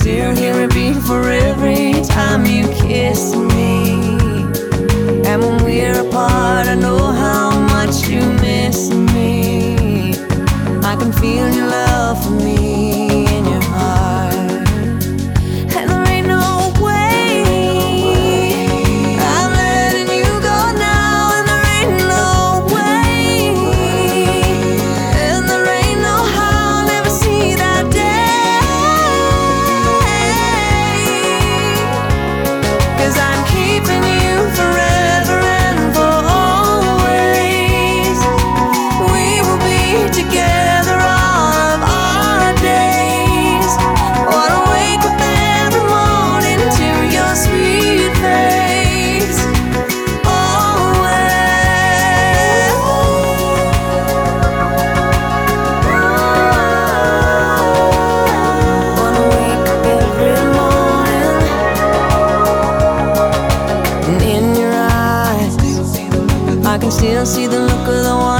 still hear it beat for every time you kiss me. And when we're apart, I know how much you miss me. I can feel your love for me. can still see the look of the one